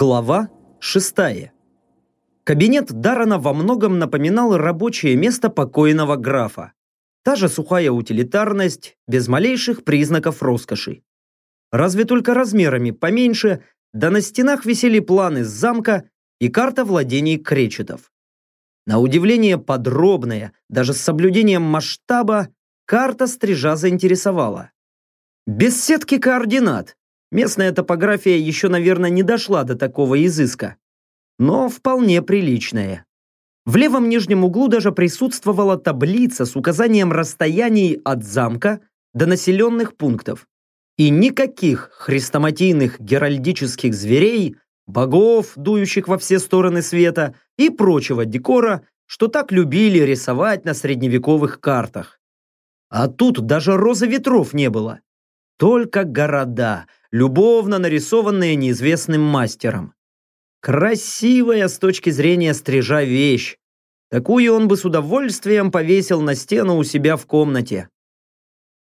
Глава 6. Кабинет Дарана во многом напоминал рабочее место покойного графа. Та же сухая утилитарность, без малейших признаков роскоши. Разве только размерами поменьше, да на стенах висели планы замка и карта владений кречетов. На удивление подробная, даже с соблюдением масштаба, карта стрижа заинтересовала. Без сетки координат, Местная топография еще, наверное, не дошла до такого изыска, но вполне приличная. В левом нижнем углу даже присутствовала таблица с указанием расстояний от замка до населенных пунктов. И никаких хрестоматийных геральдических зверей, богов, дующих во все стороны света, и прочего декора, что так любили рисовать на средневековых картах. А тут даже розы ветров не было. Только города, любовно нарисованные неизвестным мастером. Красивая с точки зрения стрижа вещь. Такую он бы с удовольствием повесил на стену у себя в комнате.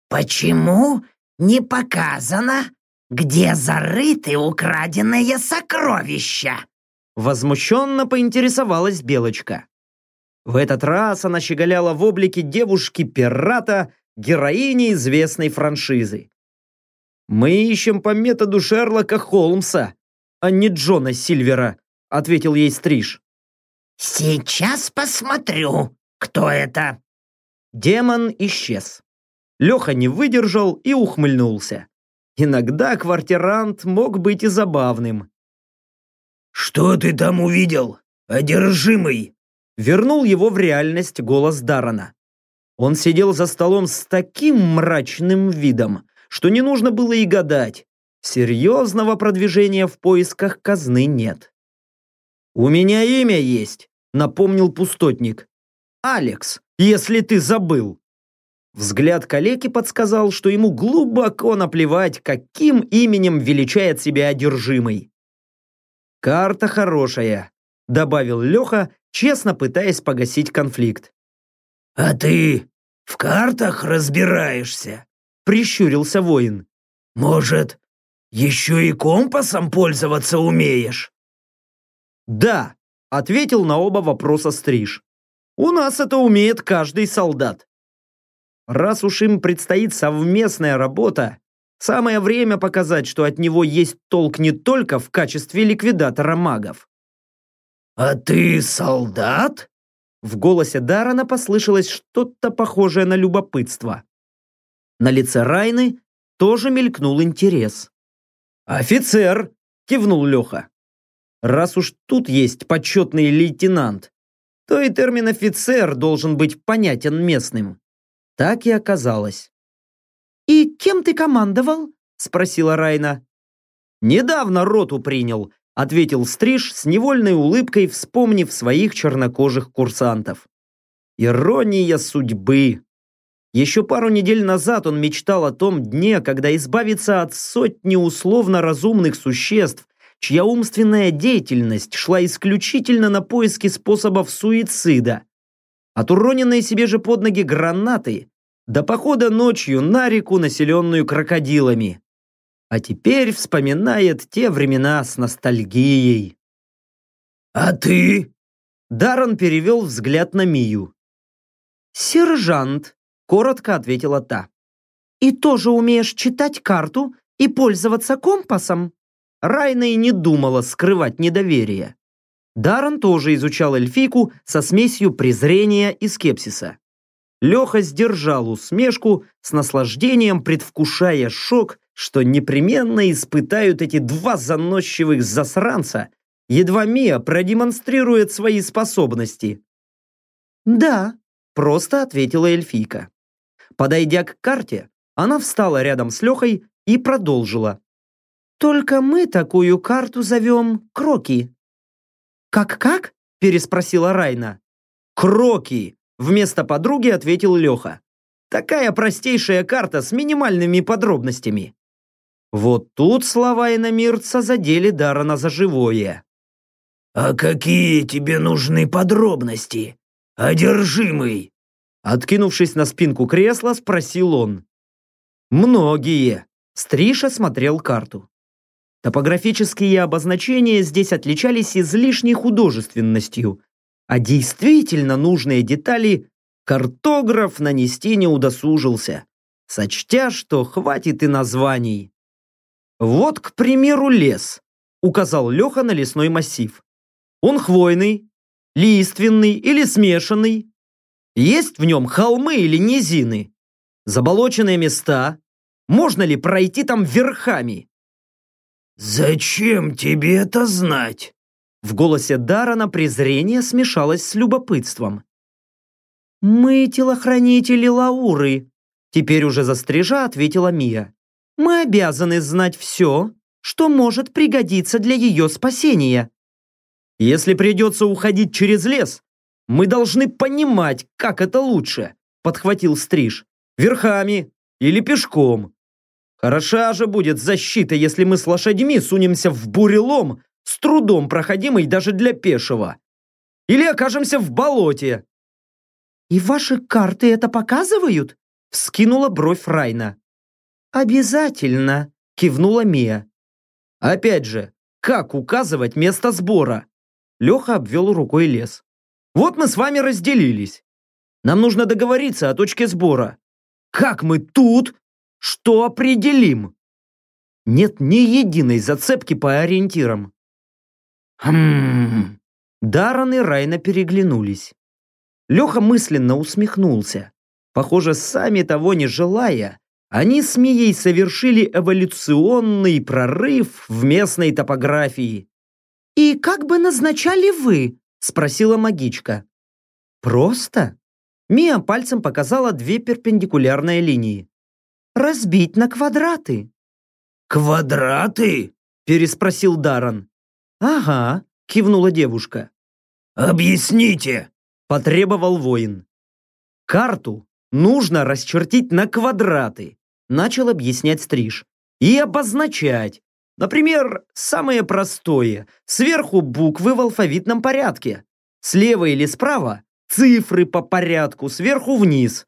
«Почему не показано, где зарыты украденные сокровища?» Возмущенно поинтересовалась Белочка. В этот раз она щеголяла в облике девушки-пирата, героини известной франшизы. «Мы ищем по методу Шерлока Холмса, а не Джона Сильвера», ответил ей Стриж. «Сейчас посмотрю, кто это». Демон исчез. Леха не выдержал и ухмыльнулся. Иногда квартирант мог быть и забавным. «Что ты там увидел, одержимый?» Вернул его в реальность голос Дарана. Он сидел за столом с таким мрачным видом, что не нужно было и гадать. Серьезного продвижения в поисках казны нет. «У меня имя есть», — напомнил пустотник. «Алекс, если ты забыл». Взгляд калеки подсказал, что ему глубоко наплевать, каким именем величает себя одержимый. «Карта хорошая», — добавил Леха, честно пытаясь погасить конфликт. «А ты в картах разбираешься?» Прищурился воин. «Может, еще и компасом пользоваться умеешь?» «Да», — ответил на оба вопроса Стриж. «У нас это умеет каждый солдат. Раз уж им предстоит совместная работа, самое время показать, что от него есть толк не только в качестве ликвидатора магов». «А ты солдат?» В голосе Дарана послышалось что-то похожее на любопытство. На лице Райны тоже мелькнул интерес. «Офицер!» – кивнул Леха. «Раз уж тут есть почетный лейтенант, то и термин «офицер» должен быть понятен местным». Так и оказалось. «И кем ты командовал?» – спросила Райна. «Недавно роту принял», – ответил Стриж с невольной улыбкой, вспомнив своих чернокожих курсантов. «Ирония судьбы. Еще пару недель назад он мечтал о том дне, когда избавится от сотни условно разумных существ, чья умственная деятельность шла исключительно на поиски способов суицида. От уроненной себе же под ноги гранаты до похода ночью на реку, населенную крокодилами. А теперь вспоминает те времена с ностальгией. «А ты?» Даррен перевел взгляд на Мию. «Сержант», коротко ответила та. «И тоже умеешь читать карту и пользоваться компасом?» Райна и не думала скрывать недоверие. Даррен тоже изучал эльфийку со смесью презрения и скепсиса. Леха сдержал усмешку, с наслаждением предвкушая шок, что непременно испытают эти два заносчивых засранца, едва Мия продемонстрирует свои способности. «Да», — просто ответила эльфийка. Подойдя к карте, она встала рядом с Лехой и продолжила. «Только мы такую карту зовем Кроки». «Как-как?» – переспросила Райна. «Кроки!» – вместо подруги ответил Леха. «Такая простейшая карта с минимальными подробностями». Вот тут слова иномирца задели Дарана за живое. «А какие тебе нужны подробности, одержимый?» Откинувшись на спинку кресла, спросил он. «Многие». Стриша смотрел карту. Топографические обозначения здесь отличались излишней художественностью, а действительно нужные детали картограф нанести не удосужился, сочтя, что хватит и названий. Вот, к примеру, лес, указал Леха на лесной массив. Он хвойный, лиственный или смешанный. Есть в нем холмы или низины, заболоченные места. Можно ли пройти там верхами? «Зачем тебе это знать?» В голосе Дарана презрение смешалось с любопытством. «Мы телохранители Лауры», — теперь уже застрижа ответила Мия. «Мы обязаны знать все, что может пригодиться для ее спасения». «Если придется уходить через лес, мы должны понимать, как это лучше», — подхватил Стриж. «Верхами или пешком. Хороша же будет защита, если мы с лошадьми сунемся в бурелом, с трудом проходимый даже для пешего. Или окажемся в болоте, «И ваши карты это показывают?» — вскинула бровь Райна. «Обязательно!» — кивнула Мия. «Опять же, как указывать место сбора?» Леха обвел рукой лес. «Вот мы с вами разделились. Нам нужно договориться о точке сбора. Как мы тут что определим?» Нет ни единой зацепки по ориентирам. «Хм...» Даррен и Райна переглянулись. Леха мысленно усмехнулся. Похоже, сами того не желая, они с Мией совершили эволюционный прорыв в местной топографии. «И как бы назначали вы?» – спросила магичка. «Просто?» Мия пальцем показала две перпендикулярные линии. «Разбить на квадраты». «Квадраты?» – переспросил Даран. «Ага», – кивнула девушка. «Объясните!» Потребовал воин. Карту нужно расчертить на квадраты, начал объяснять Стриж. И обозначать. Например, самое простое. Сверху буквы в алфавитном порядке. Слева или справа цифры по порядку, сверху вниз.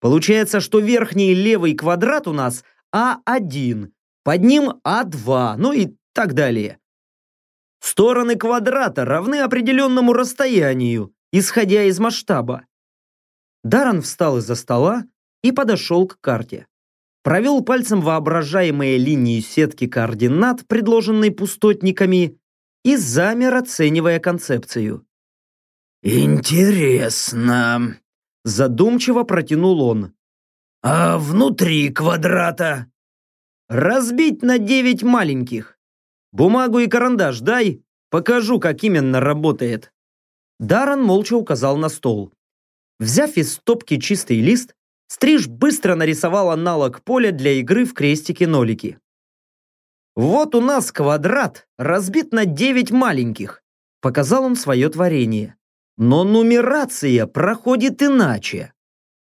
Получается, что верхний левый квадрат у нас А1, под ним А2, ну и так далее. Стороны квадрата равны определенному расстоянию, исходя из масштаба. Даран встал из-за стола и подошел к карте. Провел пальцем воображаемые линии сетки координат, предложенной пустотниками, и замер, оценивая концепцию. «Интересно», – задумчиво протянул он. «А внутри квадрата?» «Разбить на девять маленьких. Бумагу и карандаш дай, покажу, как именно работает». Даррен молча указал на стол. Взяв из стопки чистый лист, Стриж быстро нарисовал аналог поля для игры в крестики-нолики. «Вот у нас квадрат, разбит на девять маленьких», показал он свое творение. Но нумерация проходит иначе.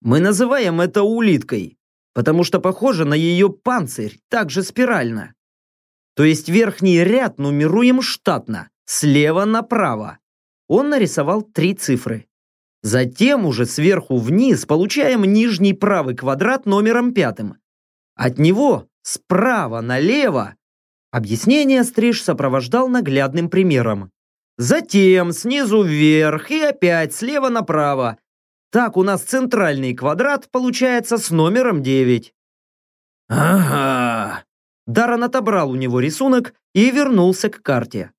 Мы называем это улиткой, потому что похоже на ее панцирь, также спирально. То есть верхний ряд нумеруем штатно, слева направо он нарисовал три цифры. Затем уже сверху вниз получаем нижний правый квадрат номером пятым. От него справа налево объяснение Стриж сопровождал наглядным примером. Затем снизу вверх и опять слева направо. Так у нас центральный квадрат получается с номером 9. «Ага». Даррен отобрал у него рисунок и вернулся к карте.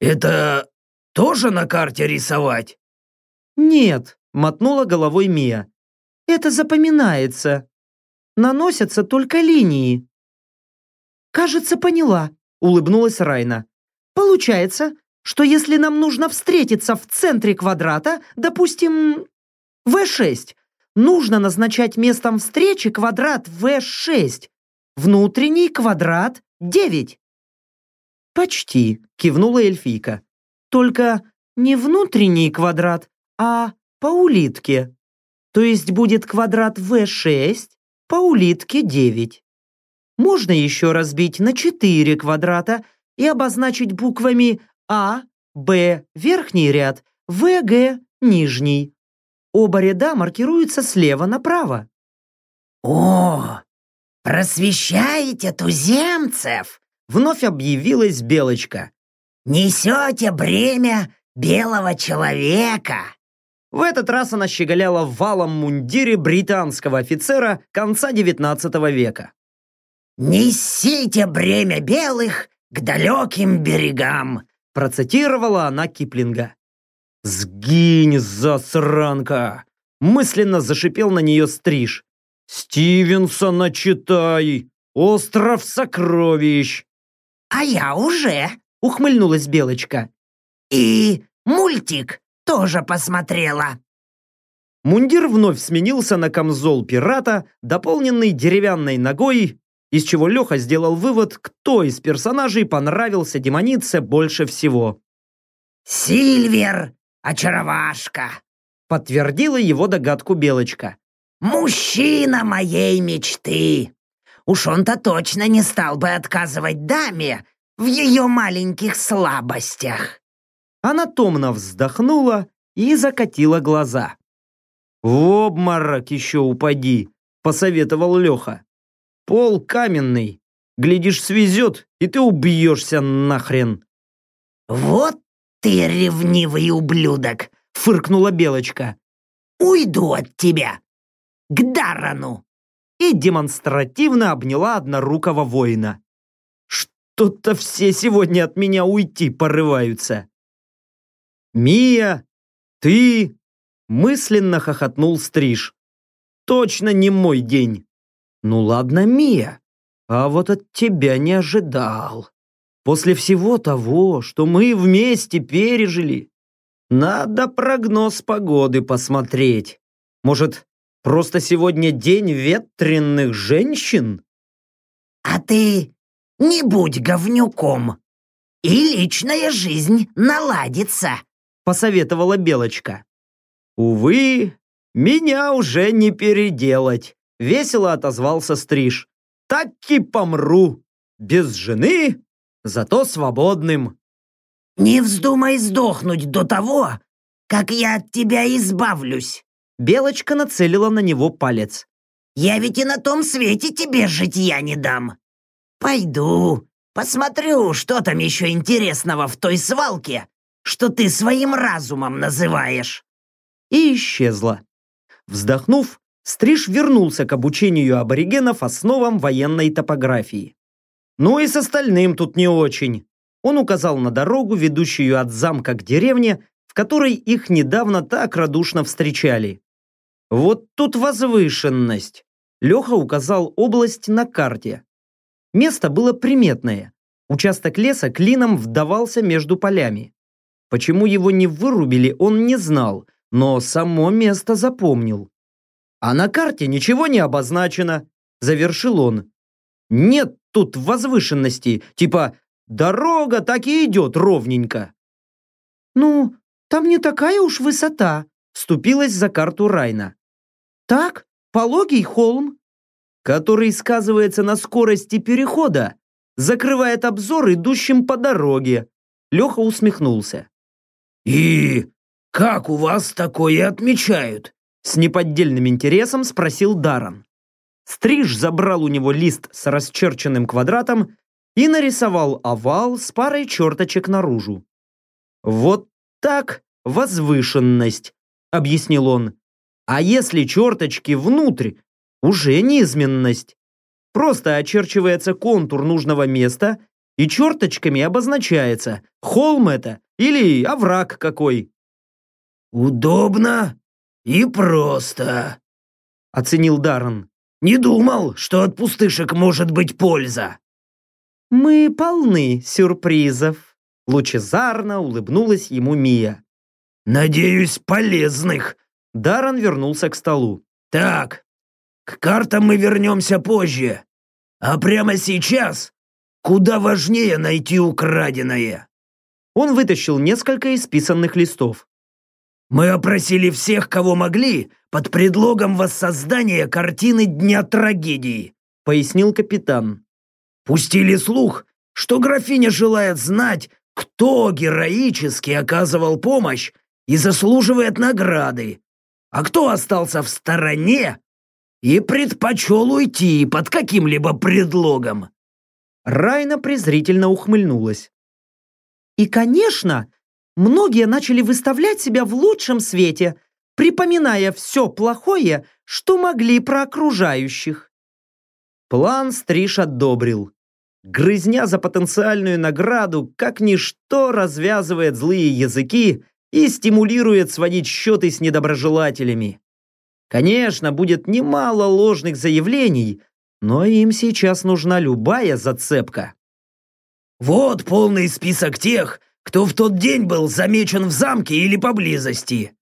«Это тоже на карте рисовать?» «Нет», — мотнула головой Мия. «Это запоминается. Наносятся только линии». «Кажется, поняла», — улыбнулась Райна. «Получается, что если нам нужно встретиться в центре квадрата, допустим, В6, нужно назначать местом встречи квадрат В6, внутренний квадрат 9». «Почти», — кивнула эльфийка. Только не внутренний квадрат, а по улитке. То есть будет квадрат В6 по улитке 9. Можно еще разбить на 4 квадрата и обозначить буквами А, Б – верхний ряд, В, Г – нижний. Оба ряда маркируются слева направо. «О, просвещаете туземцев!» вновь объявилась Белочка. «Несете бремя белого человека!» В этот раз она щеголяла в валом мундире британского офицера конца XIX века. «Несите бремя белых к далеким берегам!» Процитировала она Киплинга. «Сгинь, засранка!» Мысленно зашипел на нее стриж. «Стивенсона читай! Остров сокровищ!» «А я уже!» — ухмыльнулась Белочка. «И мультик тоже посмотрела!» Мундир вновь сменился на камзол пирата, дополненный деревянной ногой, из чего Леха сделал вывод, кто из персонажей понравился демонице больше всего. «Сильвер, очаровашка!» подтвердила его догадку Белочка. «Мужчина моей мечты! Уж он-то точно не стал бы отказывать даме в ее маленьких слабостях!» Она томно вздохнула и закатила глаза. «В обморок еще упади», — посоветовал Леха. «Пол каменный. Глядишь, свезет, и ты убьешься нахрен». «Вот ты ревнивый ублюдок!» — фыркнула Белочка. «Уйду от тебя! К Дарану!» И демонстративно обняла однорукого воина. «Что-то все сегодня от меня уйти порываются!» «Мия, ты...» — мысленно хохотнул Стриж. «Точно не мой день!» «Ну ладно, Мия, а вот от тебя не ожидал. После всего того, что мы вместе пережили, надо прогноз погоды посмотреть. Может, просто сегодня день ветренных женщин? А ты не будь говнюком, и личная жизнь наладится, посоветовала Белочка. Увы, меня уже не переделать, весело отозвался Стриж. Так и помру, без жены, зато свободным. «Не вздумай сдохнуть до того, как я от тебя избавлюсь!» Белочка нацелила на него палец. «Я ведь и на том свете тебе житья не дам! Пойду, посмотрю, что там еще интересного в той свалке, что ты своим разумом называешь!» И исчезла. Вздохнув, Стриж вернулся к обучению аборигенов основам военной топографии. Ну и с остальным тут не очень. Он указал на дорогу, ведущую от замка к деревне, в которой их недавно так радушно встречали. Вот тут возвышенность. Леха указал область на карте. Место было приметное. Участок леса клином вдавался между полями. Почему его не вырубили, он не знал, но само место запомнил. А на карте ничего не обозначено, завершил он. Нет тут возвышенности, типа Дорога так и идет ровненько. Ну, там не такая уж высота, вступилась за карту Райна. Так, пологий холм, который сказывается на скорости перехода, закрывает обзор идущим по дороге. Леха усмехнулся. «И как у вас такое отмечают?» С неподдельным интересом спросил Даран. Стриж забрал у него лист с расчерченным квадратом и нарисовал овал с парой черточек наружу. «Вот так возвышенность», — объяснил он. «А если черточки внутрь, уже низменность. Просто очерчивается контур нужного места и черточками обозначается, холм это или овраг какой». «Удобно и просто», — оценил Даррен. «Не думал, что от пустышек может быть польза». «Мы полны сюрпризов», — лучезарно улыбнулась ему Мия. «Надеюсь, полезных». Даран вернулся к столу. «Так, к картам мы вернемся позже. А прямо сейчас куда важнее найти украденное». Он вытащил несколько исписанных листов. «Мы опросили всех, кого могли, под предлогом воссоздания картины Дня трагедии», — пояснил капитан. Пустили слух, что графиня желает знать, кто героически оказывал помощь и заслуживает награды, а кто остался в стороне и предпочел уйти под каким-либо предлогом. Райна презрительно ухмыльнулась. И, конечно, многие начали выставлять себя в лучшем свете, припоминая все плохое, что могли про окружающих. План Стриж одобрил. Грызня за потенциальную награду как ничто развязывает злые языки и стимулирует сводить счеты с недоброжелателями. Конечно, будет немало ложных заявлений, но им сейчас нужна любая зацепка. «Вот полный список тех, кто в тот день был замечен в замке или поблизости».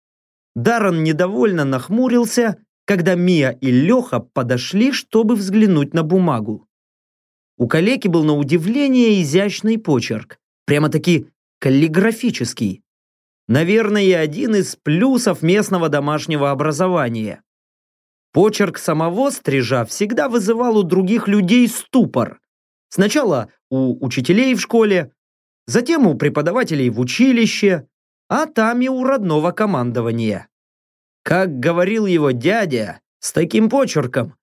Даррен недовольно нахмурился, когда Мия и Леха подошли, чтобы взглянуть на бумагу. У калеки был на удивление изящный почерк, прямо-таки каллиграфический. Наверное, один из плюсов местного домашнего образования. Почерк самого стрижа всегда вызывал у других людей ступор. Сначала у учителей в школе, затем у преподавателей в училище, а там и у родного командования. Как говорил его дядя, с таким почерком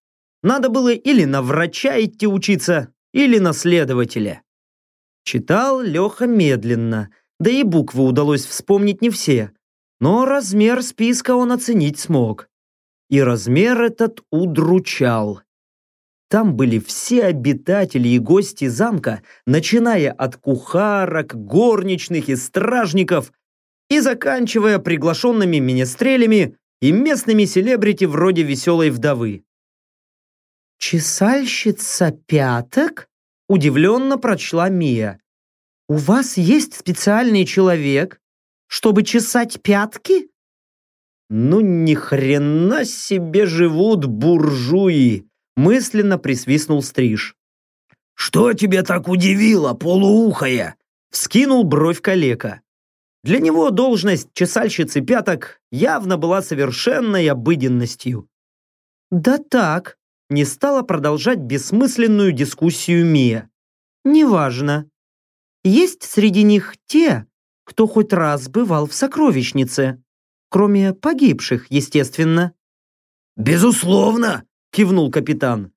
надо было или на врача идти учиться, или на следователя. Читал Леха медленно, да и буквы удалось вспомнить не все, но размер списка он оценить смог. И размер этот удручал. Там были все обитатели и гости замка, начиная от кухарок, горничных и стражников и заканчивая приглашенными министрелями и местными селебрити вроде веселой вдовы. «Чесальщица пяток?» – удивленно прочла Мия. «У вас есть специальный человек, чтобы чесать пятки?» «Ну ни хрена себе живут буржуи!» – мысленно присвистнул Стриж. «Что тебя так удивило, полуухая?» – вскинул бровь калека. Для него должность чесальщицы пяток явно была совершенной обыденностью. «Да так», не стала продолжать бессмысленную дискуссию Мия. «Неважно. Есть среди них те, кто хоть раз бывал в сокровищнице, кроме погибших, естественно». «Безусловно», — кивнул капитан.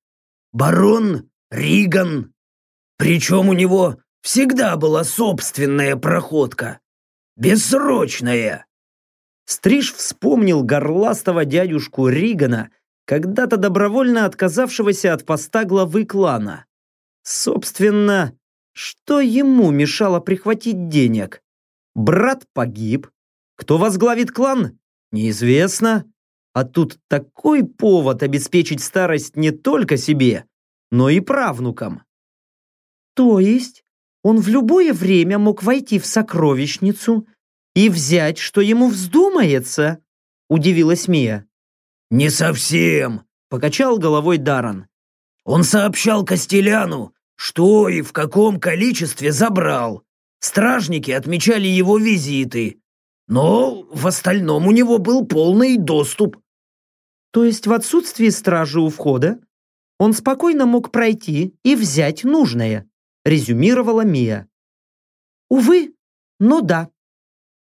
«Барон Риган. Причем у него всегда была собственная проходка. Бессрочная». Стриж вспомнил горластого дядюшку Ригана когда-то добровольно отказавшегося от поста главы клана. Собственно, что ему мешало прихватить денег? Брат погиб. Кто возглавит клан? Неизвестно. А тут такой повод обеспечить старость не только себе, но и правнукам. То есть он в любое время мог войти в сокровищницу и взять, что ему вздумается? Удивилась Мия. «Не совсем», — покачал головой Даран. «Он сообщал Костеляну, что и в каком количестве забрал. Стражники отмечали его визиты, но в остальном у него был полный доступ». «То есть в отсутствии стражи у входа он спокойно мог пройти и взять нужное», — резюмировала Мия. «Увы, но да,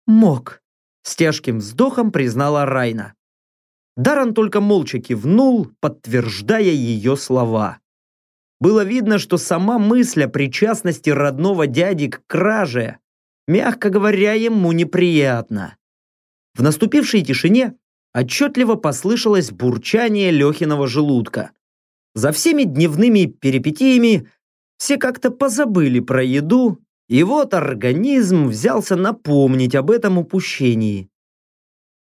мог», — с тяжким вздохом признала Райна. Даран только молча кивнул, подтверждая ее слова. Было видно, что сама мысль о причастности родного дяди к краже, мягко говоря, ему неприятна. В наступившей тишине отчетливо послышалось бурчание Лехиного желудка. За всеми дневными перипетиями все как-то позабыли про еду, и вот организм взялся напомнить об этом упущении.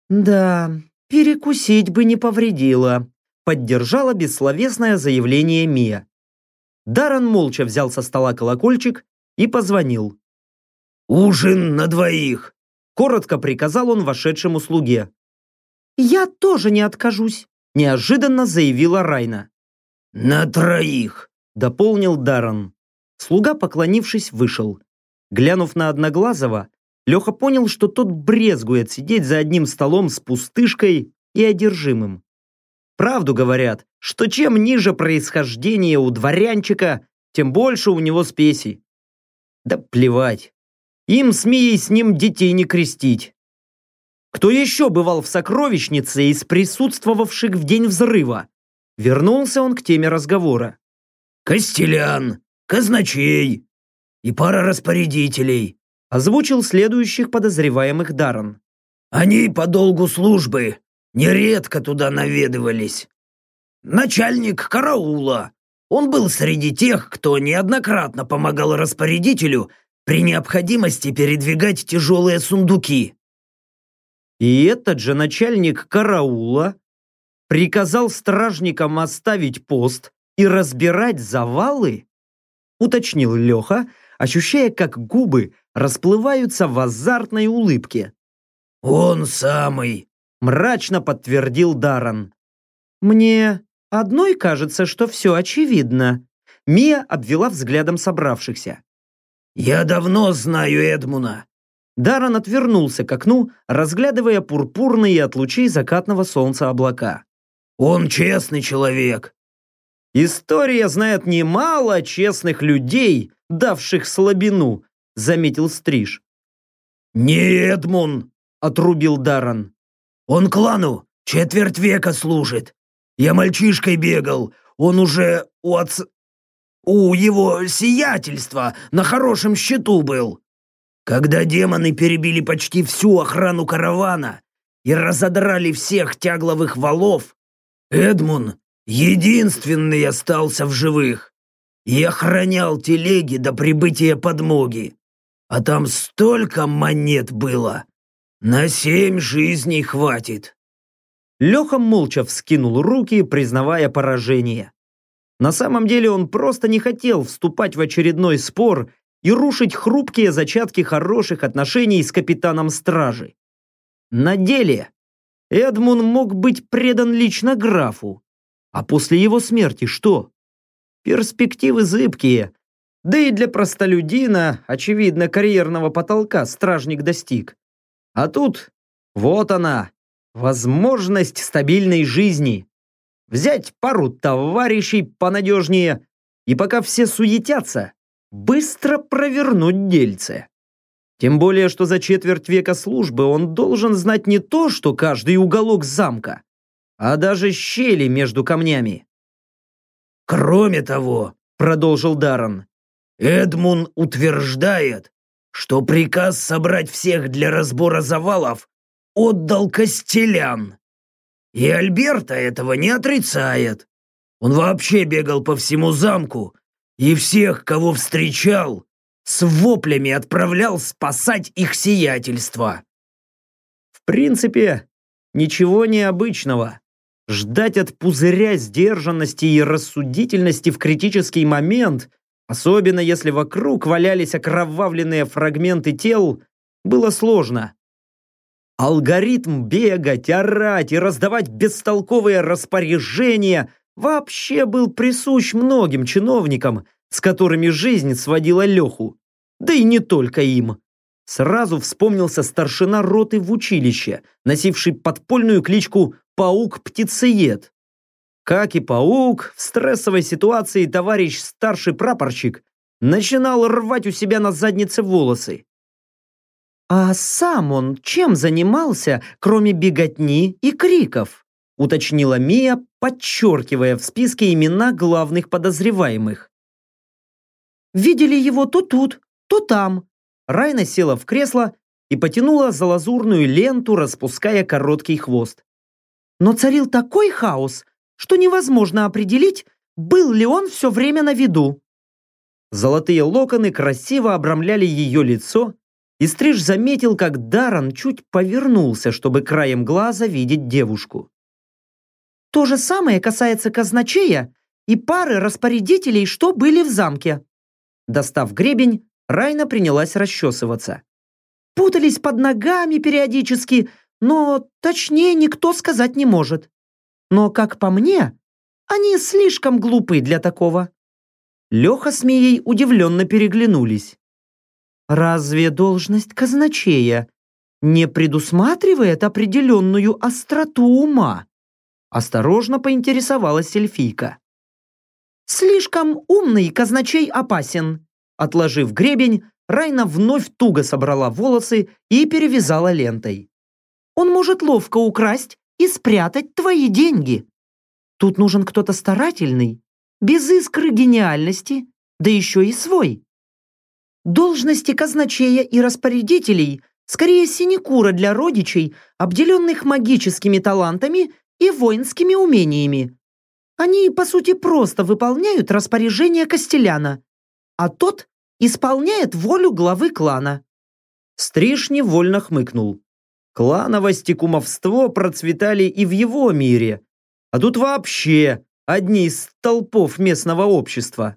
«Да, «Перекусить бы не повредило», — поддержала бессловесное заявление Мия. Даррен молча взял со стола колокольчик и позвонил. «Ужин на двоих!» — коротко приказал он вошедшему слуге. «Я тоже не откажусь», — неожиданно заявила Райна. «На троих!» — дополнил Даррен. Слуга, поклонившись, вышел. Глянув на Одноглазого, Леха понял, что тот брезгует сидеть за одним столом с пустышкой и одержимым. Правду говорят, что чем ниже происхождение у дворянчика, тем больше у него спесей. Да плевать. Им с Мией с ним детей не крестить. Кто еще бывал в сокровищнице из присутствовавших в день взрыва? Вернулся он к теме разговора. «Костелян, казначей и пара распорядителей», озвучил следующих подозреваемых Даррен. «Они по долгу службы нередко туда наведывались. Начальник караула. Он был среди тех, кто неоднократно помогал распорядителю при необходимости передвигать тяжелые сундуки. И этот же начальник караула приказал стражникам оставить пост и разбирать завалы? Уточнил Леха, ощущая, как губы расплываются в азартной улыбке. «Он самый!» – мрачно подтвердил Даран. «Мне одной кажется, что все очевидно». Мия обвела взглядом собравшихся. «Я давно знаю Эдмуна. Даран отвернулся к окну, разглядывая пурпурные от лучей закатного солнца облака. «Он честный человек!» «История знает немало честных людей, давших слабину», — заметил Стриж. «Не Эдмун!» — отрубил Даран. «Он клану четверть века служит. Я мальчишкой бегал, он уже у отца... у его сиятельства на хорошем счету был. Когда демоны перебили почти всю охрану каравана и разодрали всех тягловых валов, Эдмун единственный остался в живых и охранял телеги до прибытия подмоги. А там столько монет было. На семь жизней хватит. Леха молча вскинул руки, признавая поражение. На самом деле он просто не хотел вступать в очередной спор и рушить хрупкие зачатки хороших отношений с капитаном стражи. На деле Эдмун мог быть предан лично графу, а после его смерти что? Перспективы зыбкие, да и для простолюдина, очевидно, карьерного потолка стражник достиг. А тут вот она, возможность стабильной жизни. Взять пару товарищей понадежнее, и пока все суетятся, быстро провернуть дельце. Тем более, что за четверть века службы он должен знать не то, что каждый уголок замка, а даже щели между камнями. «Кроме того», — продолжил Даррен, «Эдмун утверждает, что приказ собрать всех для разбора завалов отдал Костелян. И Альберта этого не отрицает. Он вообще бегал по всему замку, и всех, кого встречал, с воплями отправлял спасать их сиятельство. В принципе, ничего необычного. Ждать от пузыря сдержанности и рассудительности в критический момент, особенно если вокруг валялись окровавленные фрагменты тел, было сложно. Алгоритм бегать, орать и раздавать бестолковые распоряжения вообще был присущ многим чиновникам, с которыми жизнь сводила Леху. Да и не только им. Сразу вспомнился старшина роты в училище, носивший подпольную кличку «Паук-птицеед». Как и паук, в стрессовой ситуации товарищ старший прапорщик начинал рвать у себя на заднице волосы. А сам он чем занимался, кроме беготни и криков? уточнила Мия, подчеркивая в списке имена главных подозреваемых. «Видели его то тут, то там». Райна села в кресло и потянула за лазурную ленту, распуская короткий хвост. Но царил такой хаос, что невозможно определить, был ли он все время на виду. Золотые локоны красиво обрамляли ее лицо, и Стриж заметил, как Даран чуть повернулся, чтобы краем глаза видеть девушку. То же самое касается казначея и пары распорядителей, что были в замке. Достав гребень, Райна принялась расчесываться. Путались под ногами периодически, но точнее никто сказать не может. Но, как по мне, они слишком глупы для такого. Леха с Мией удивленно переглянулись. Разве должность казначея не предусматривает определенную остроту ума? Осторожно поинтересовалась эльфийка. «Слишком умный казначей опасен». Отложив гребень, Райна вновь туго собрала волосы и перевязала лентой. «Он может ловко украсть и спрятать твои деньги. Тут нужен кто-то старательный, без искры гениальности, да еще и свой. Должности казначея и распорядителей скорее синекура для родичей, обделенных магическими талантами и воинскими умениями. Они, по сути, просто выполняют распоряжение Костеляна, а тот исполняет волю главы клана. Стриж невольно хмыкнул. Клановость и кумовство процветали и в его мире, а тут вообще одни из столпов местного общества.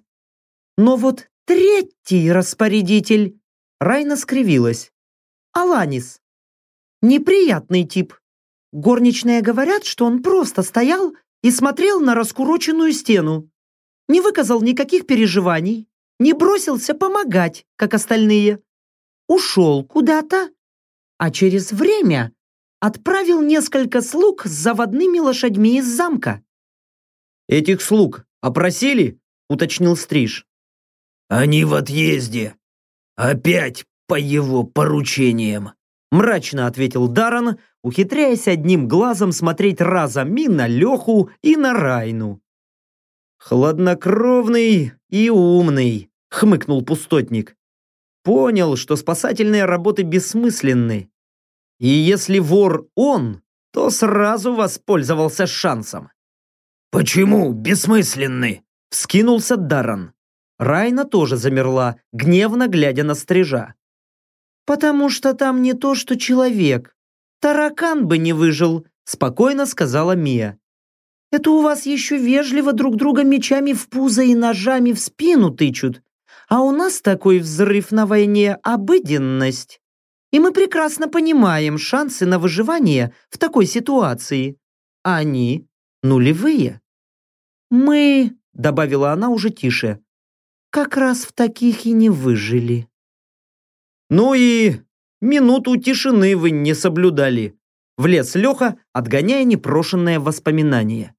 Но вот третий распорядитель... Райна скривилась. Аланис. Неприятный тип. Горничные говорят, что он просто стоял и смотрел на раскуроченную стену. Не выказал никаких переживаний, не бросился помогать, как остальные. Ушел куда-то, а через время отправил несколько слуг с заводными лошадьми из замка. «Этих слуг опросили?» — уточнил Стриж. «Они в отъезде. Опять по его поручениям», — мрачно ответил Даран, ухитряясь одним глазом смотреть разом и на Леху, и на Райну. «Хладнокровный и умный», — хмыкнул пустотник. «Понял, что спасательные работы бессмысленны. И если вор он, то сразу воспользовался шансом». «Почему бессмысленны?» — вскинулся Даран. Райна тоже замерла, гневно глядя на стрижа. «Потому что там не то, что человек. Таракан бы не выжил», — спокойно сказала Мия. «Это у вас еще вежливо друг друга мечами в пузо и ножами в спину тычут, а у нас такой взрыв на войне — обыденность. И мы прекрасно понимаем шансы на выживание в такой ситуации. Они нулевые. Мы, — добавила она уже тише, как раз в таких и не выжили. Ну и минуту тишины вы не соблюдали. Влез Леха, отгоняя непрошенное воспоминание.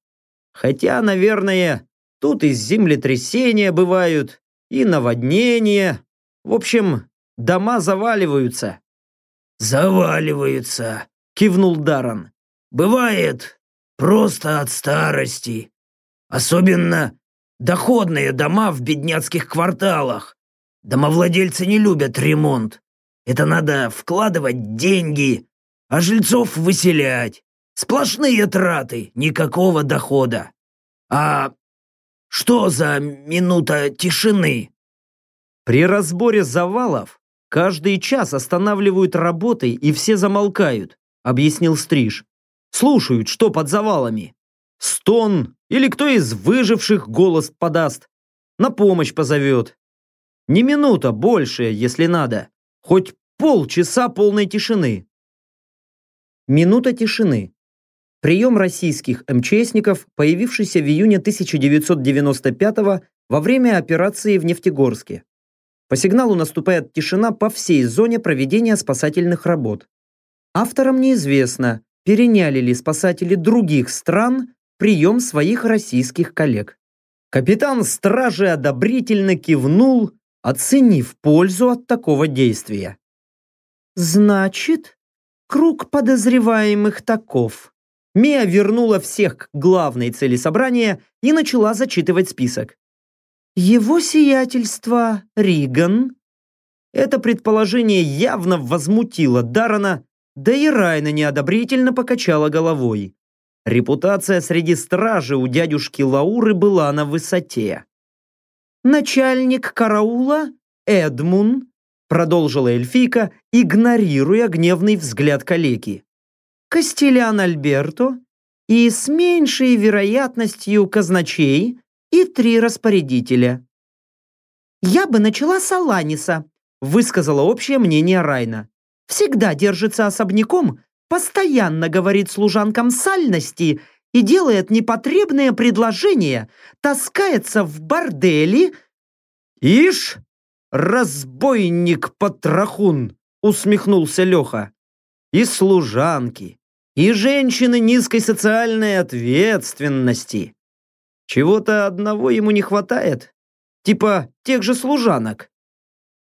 Хотя, наверное, тут и землетрясения бывают, и наводнения. В общем, дома заваливаются. «Заваливаются», — кивнул Даран. «Бывает просто от старости. Особенно Доходные дома в бедняцких кварталах. Домовладельцы не любят ремонт. Это надо вкладывать деньги, а жильцов выселять. Сплошные траты, никакого дохода. А что за минута тишины? При разборе завалов каждый час останавливают работы и все замолкают, объяснил Стриж. Слушают, что под завалами. Стон или кто из выживших голос подаст, на помощь позовет. Не минута, больше, если надо. Хоть полчаса полной тишины. Минута тишины. Прием российских МЧСников, появившийся в июне 1995 во время операции в Нефтегорске. По сигналу наступает тишина по всей зоне проведения спасательных работ. Авторам неизвестно, переняли ли спасатели других стран прием своих российских коллег. Капитан стражи одобрительно кивнул, оценив пользу от такого действия. «Значит, круг подозреваемых таков». Мия вернула всех к главной цели собрания и начала зачитывать список. «Его сиятельство Риган». Это предположение явно возмутило Дарана, да и Райна неодобрительно покачала головой. Репутация среди стражи у дядюшки Лауры была на высоте. «Начальник караула Эдмун», продолжила эльфийка, игнорируя гневный взгляд калеки. «Костелян Альберто и с меньшей вероятностью казначей и три распорядителя». «Я бы начала с Аланиса», высказала общее мнение Райна. «Всегда держится особняком постоянно говорит служанкам сальности и делает непотребные предложения, таскается в бордели. «Ишь, разбойник-потрохун!» усмехнулся Леха. «И служанки, и женщины низкой социальной ответственности. Чего-то одного ему не хватает, типа тех же служанок».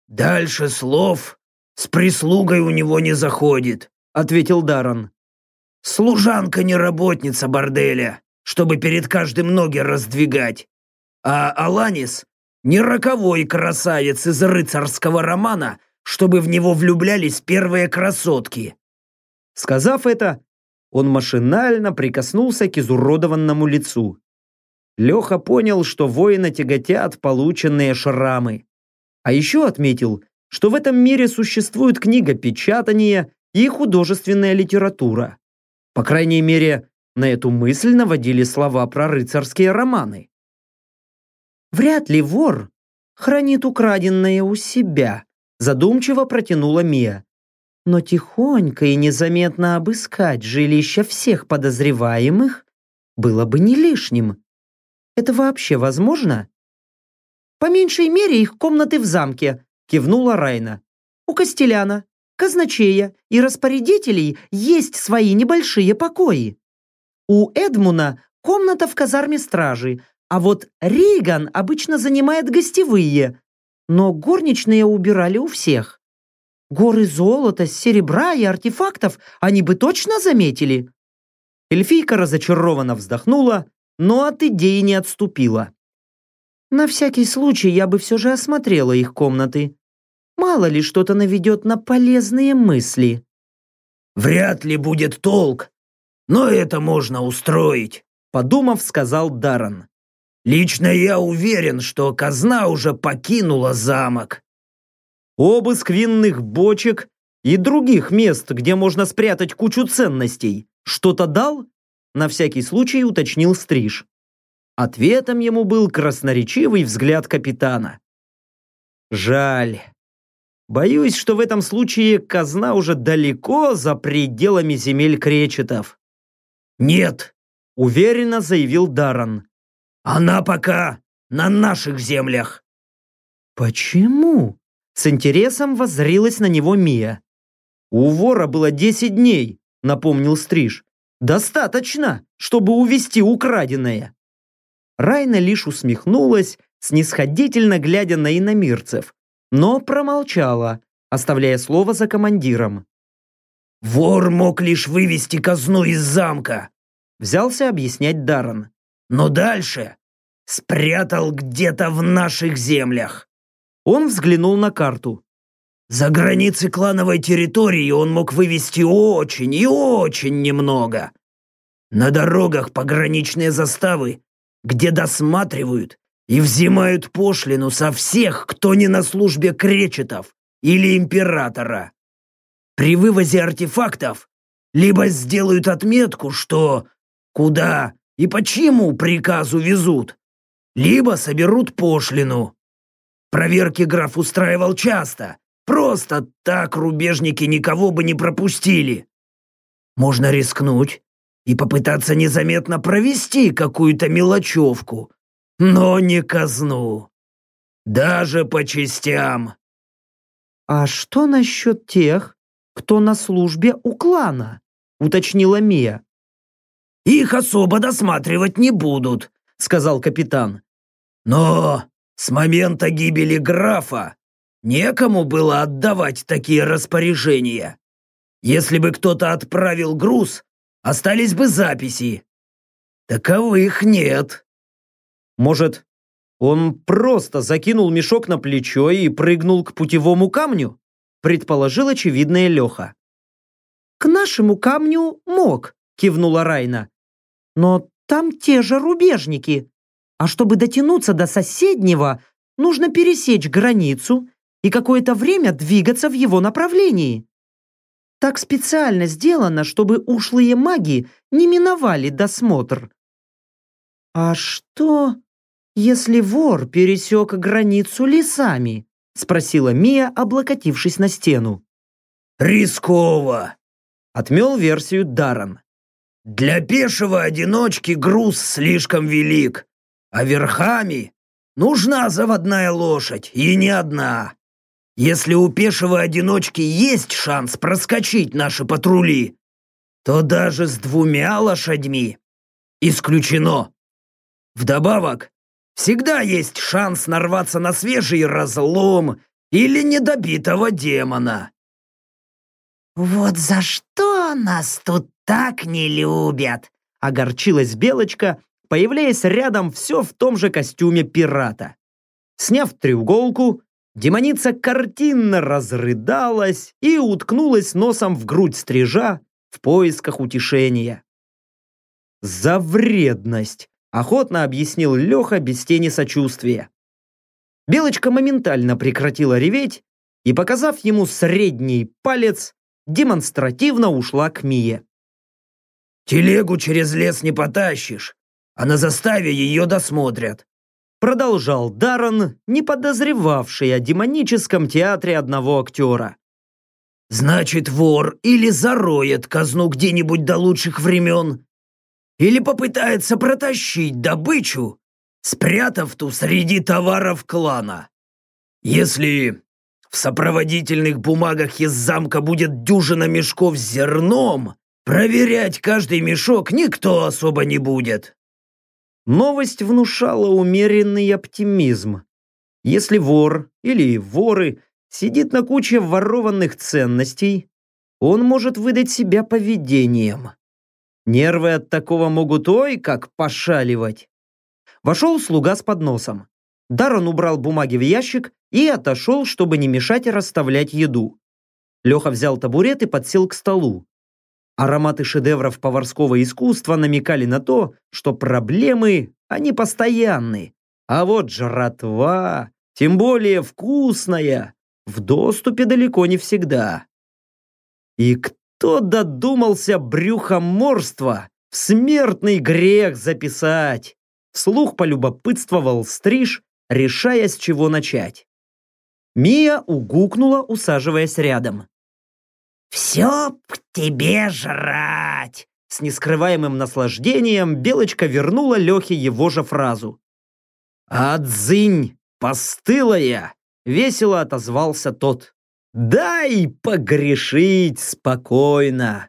«Дальше слов с прислугой у него не заходит», — ответил Даран. «Служанка не работница борделя, чтобы перед каждым ноги раздвигать. А Аланис не роковой красавец из рыцарского романа, чтобы в него влюблялись первые красотки. Сказав это, он машинально прикоснулся к изуродованному лицу. Леха понял, что воина тяготят полученные шрамы. А еще отметил, что в этом мире существует книгопечатание и художественная литература. По крайней мере, на эту мысль наводили слова про рыцарские романы. «Вряд ли вор хранит украденное у себя», задумчиво протянула Мия. «Но тихонько и незаметно обыскать жилища всех подозреваемых было бы не лишним. Это вообще возможно?» «По меньшей мере их комнаты в замке», кивнула Райна. «У Костеляна, казначея и распорядителей есть свои небольшие покои. У Эдмуна комната в казарме стражи, а вот Рейган обычно занимает гостевые, но горничные убирали у всех. Горы золота, серебра и артефактов они бы точно заметили. Эльфийка разочарованно вздохнула, но от идеи не отступила. На всякий случай я бы все же осмотрела их комнаты. Мало ли что-то наведет на полезные мысли. «Вряд ли будет толк, но это можно устроить», подумав, сказал Даррен. «Лично я уверен, что казна уже покинула замок». Обыск винных бочек и других мест, где можно спрятать кучу ценностей, что-то дал? На всякий случай уточнил Стриж. Ответом ему был красноречивый взгляд капитана. Жаль. Боюсь, что в этом случае казна уже далеко за пределами земель кречетов. «Нет», — уверенно заявил Даран. «Она пока на наших землях». «Почему?» — с интересом воззрилась на него Мия. «У вора было десять дней», — напомнил Стриж. «Достаточно, чтобы увести украденное». Райна лишь усмехнулась, снисходительно глядя на иномирцев, но промолчала, оставляя слово за командиром. «Вор мог лишь вывести казну из замка», взялся объяснять Даррен. «Но дальше спрятал где-то в наших землях». Он взглянул на карту. «За границы клановой территории он мог вывести очень и очень немного. На дорогах пограничные заставы, где досматривают и взимают пошлину со всех, кто не на службе кречетов или императора. При вывозе артефактов либо сделают отметку, что куда и почему приказу везут, либо соберут пошлину. Проверки граф устраивал часто, просто так рубежники никого бы не пропустили. Можно рискнуть и попытаться незаметно провести какую-то мелочевку, но не казну. Даже по частям. «А что насчет тех, кто на службе у клана?» — уточнила Мия. «Их особо досматривать не будут», — сказал капитан. «Но с момента гибели графа некому было отдавать такие распоряжения. Если бы кто-то отправил груз, остались бы записи. Таковых нет». Может, он просто закинул мешок на плечо и прыгнул к путевому камню? Предположил очевидное Леха. «К нашему камню мог», — кивнула Райна. «Но там те же рубежники. А чтобы дотянуться до соседнего, нужно пересечь границу и какое-то время двигаться в его направлении. Так специально сделано, чтобы ушлые маги не миновали досмотр. «А что, если вор пересек границу лесами?» — спросила Мия, облокотившись на стену. «Рисково!» — отмел версию Даран. «Для пешего одиночки груз слишком велик, а верхами нужна заводная лошадь, и не одна. Если у пешего одиночки есть шанс проскочить наши патрули, то даже с двумя лошадьми исключено. Вдобавок, всегда есть шанс нарваться на свежий разлом или недобитого демона. «Вот за что нас тут так не любят!» — огорчилась Белочка, появляясь рядом все в том же костюме пирата. Сняв треуголку, демоница картинно разрыдалась и уткнулась носом в грудь стрижа в поисках утешения. «За вредность!» – охотно объяснил Леха без тени сочувствия. Белочка моментально прекратила реветь и, показав ему средний палец, демонстративно ушла к Мие. «Телегу через лес не потащишь, а на заставе ее досмотрят», продолжал Даррен, не подозревавший о демоническом театре одного актера. «Значит, вор или зароет казну где-нибудь до лучших времен, или попытается протащить добычу, спрятав ту среди товаров клана. Если в сопроводительных бумагах из замка будет дюжина мешков с зерном, проверять каждый мешок никто особо не будет. Новость внушала умеренный оптимизм. Если вор или воры сидит на куче ворованных ценностей, он может выдать себя поведением. Нервы от такого могут ой как пошаливать. Вошел слуга с подносом. Даррен убрал бумаги в ящик и отошел, чтобы не мешать расставлять еду. Леха взял табурет и подсел к столу. Ароматы шедевров поварского искусства намекали на то, что проблемы, они постоянны. А вот жратва, тем более вкусная, в доступе далеко не всегда. И кто додумался брюхоморство в смертный грех записать? Вслух полюбопытствовал Стриж, решая, с чего начать. Мия угукнула, усаживаясь рядом. «Все к тебе жрать!» С нескрываемым наслаждением Белочка вернула Лехе его же фразу. «Отзынь, постылая!» — весело отозвался тот. «Дай погрешить спокойно!»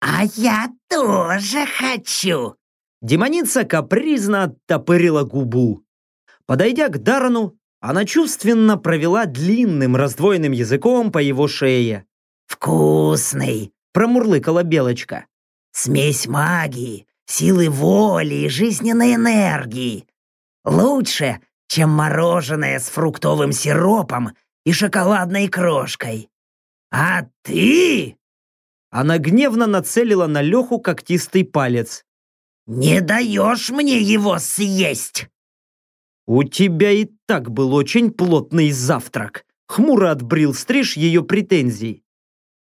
«А я тоже хочу!» Демоница капризно оттопырила губу. Подойдя к Дарану, она чувственно провела длинным раздвоенным языком по его шее. «Вкусный!» – промурлыкала Белочка. «Смесь магии, силы воли и жизненной энергии. Лучше, чем мороженое с фруктовым сиропом и шоколадной крошкой. А ты...» Она гневно нацелила на Леху когтистый палец. «Не даешь мне его съесть!» «У тебя и так был очень плотный завтрак», — хмуро отбрил стриж ее претензий.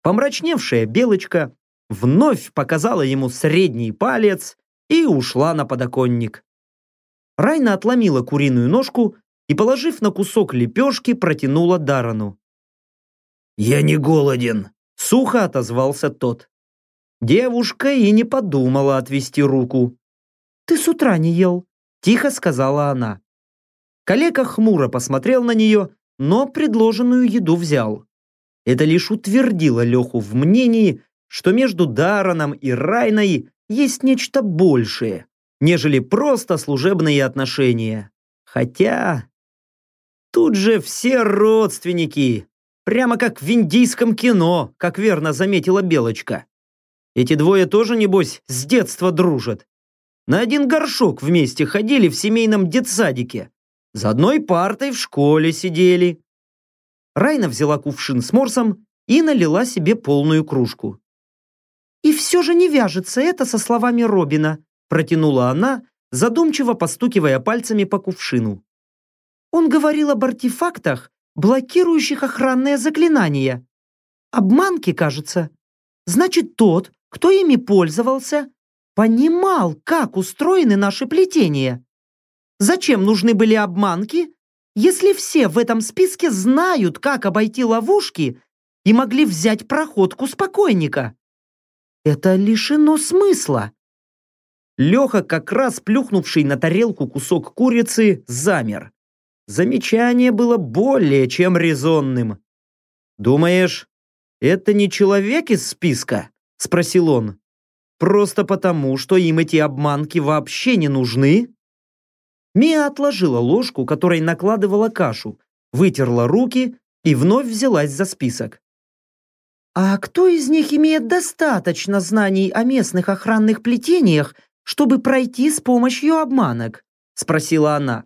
Помрачневшая белочка вновь показала ему средний палец и ушла на подоконник. Райна отломила куриную ножку и, положив на кусок лепешки, протянула Дарану. «Я не голоден», — сухо отозвался тот. Девушка и не подумала отвести руку. «Ты с утра не ел», — тихо сказала она. Калека хмуро посмотрел на нее, но предложенную еду взял. Это лишь утвердило Леху в мнении, что между Дараном и Райной есть нечто большее, нежели просто служебные отношения. Хотя... Тут же все родственники, прямо как в индийском кино, как верно заметила Белочка. Эти двое тоже, небось, с детства дружат. На один горшок вместе ходили в семейном детсадике. За одной партой в школе сидели. Райна взяла кувшин с морсом и налила себе полную кружку. «И все же не вяжется это со словами Робина», протянула она, задумчиво постукивая пальцами по кувшину. «Он говорил об артефактах, блокирующих охранное заклинание. Обманки, кажется. Значит, тот, кто ими пользовался, понимал, как устроены наши плетения. Зачем нужны были обманки, если все в этом списке знают, как обойти ловушки и могли взять проходку спокойника? Это лишено смысла. Леха, как раз плюхнувший на тарелку кусок курицы, замер. Замечание было более чем резонным. «Думаешь, это не человек из списка?» – спросил он. «Просто потому, что им эти обманки вообще не нужны?» Мия отложила ложку, которой накладывала кашу, вытерла руки и вновь взялась за список. «А кто из них имеет достаточно знаний о местных охранных плетениях, чтобы пройти с помощью обманок?» – спросила она.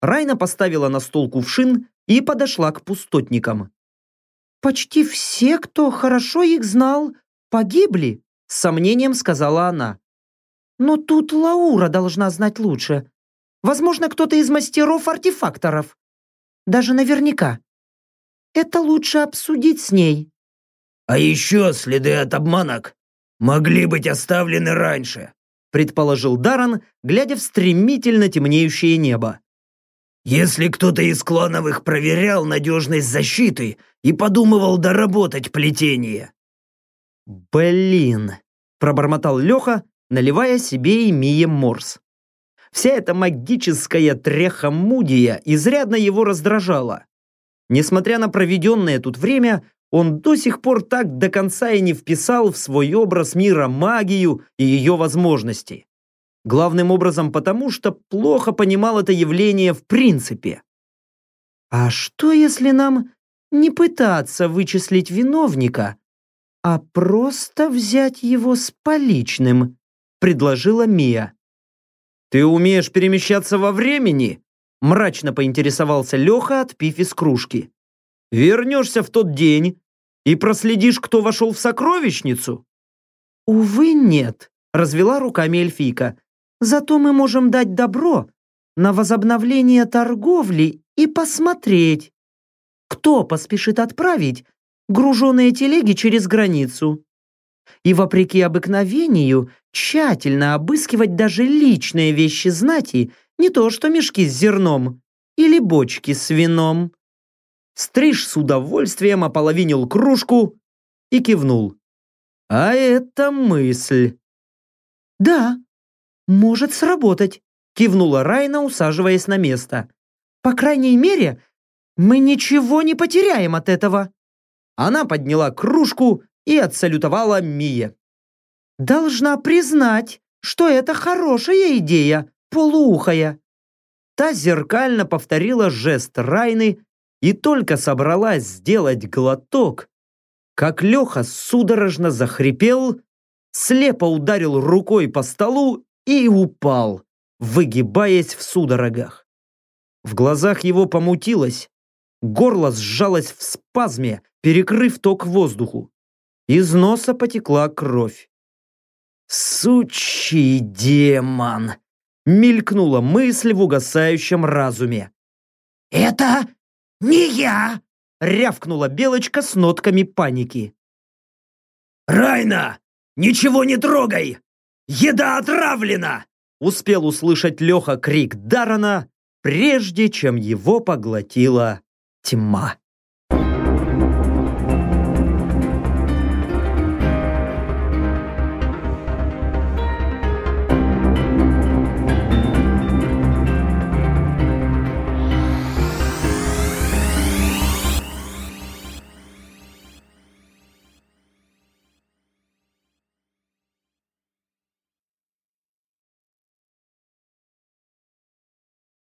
Райна поставила на стол кувшин и подошла к пустотникам. «Почти все, кто хорошо их знал, погибли», с сомнением сказала она. «Но тут Лаура должна знать лучше. Возможно, кто-то из мастеров-артефакторов. Даже наверняка. Это лучше обсудить с ней». «А еще следы от обманок могли быть оставлены раньше», предположил Даран, глядя в стремительно темнеющее небо. Если кто-то из клановых проверял надежность защиты и подумывал доработать плетение. «Блин!» – пробормотал Леха, наливая себе и Мие морс. Вся эта магическая трехомудия изрядно его раздражала. Несмотря на проведенное тут время, он до сих пор так до конца и не вписал в свой образ мира магию и ее возможности. Главным образом потому, что плохо понимал это явление в принципе. А что, если нам не пытаться вычислить виновника, а просто взять его с поличным, предложила Мия. «Ты умеешь перемещаться во времени?» мрачно поинтересовался Леха, отпив из кружки. «Вернешься в тот день и проследишь, кто вошел в сокровищницу?» «Увы, нет», — развела руками эльфийка. Зато мы можем дать добро на возобновление торговли и посмотреть, кто поспешит отправить груженные телеги через границу. И вопреки обыкновению тщательно обыскивать даже личные вещи знати, не то что мешки с зерном или бочки с вином. Стриж с удовольствием ополовинил кружку и кивнул. А это мысль. Да, «Может сработать», — кивнула Райна, усаживаясь на место. «По крайней мере, мы ничего не потеряем от этого». Она подняла кружку и отсалютовала Мие. «Должна признать, что это хорошая идея, полуухая». Та зеркально повторила жест Райны и только собралась сделать глоток, как Леха судорожно захрипел, слепо ударил рукой по столу и упал, выгибаясь в судорогах. В глазах его помутилось, горло сжалось в спазме, перекрыв ток воздуху. Из носа потекла кровь. «Сучий демон!» — мелькнула мысль в угасающем разуме. «Это не я!» — рявкнула Белочка с нотками паники. «Райна, ничего не трогай! Еда отравлена!» Успел услышать Леха крик Дарана, прежде чем его поглотила тьма.